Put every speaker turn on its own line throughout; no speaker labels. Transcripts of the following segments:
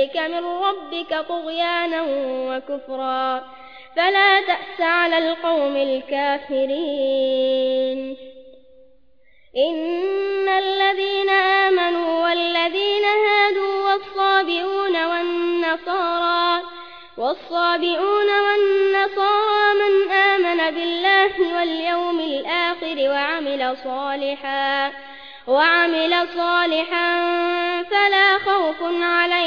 إليك من ربك طغيانا وكفرا. فلا تأس على القوم الكافرين. إن الذين آمنوا والذين هادوا والصابئون والنصارى والصابئون والنصارى من آمن بالله واليوم الآخر وعمل صالحا وعمل صالحا فلا خوف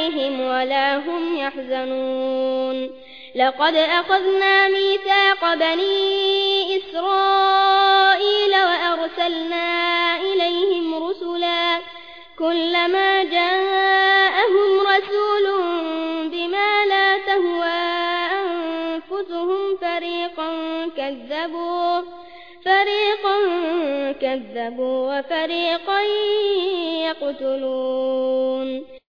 عليهم ولا هم يحزنون. لقد أخذنا ميثاق بني إسرائيل وأرسلنا إليهم رسلا. كلما جاءهم رسول بما لا تهوى أنفسهم فريقا كذبوا فريقا كذبوا وفريقا يقتلون.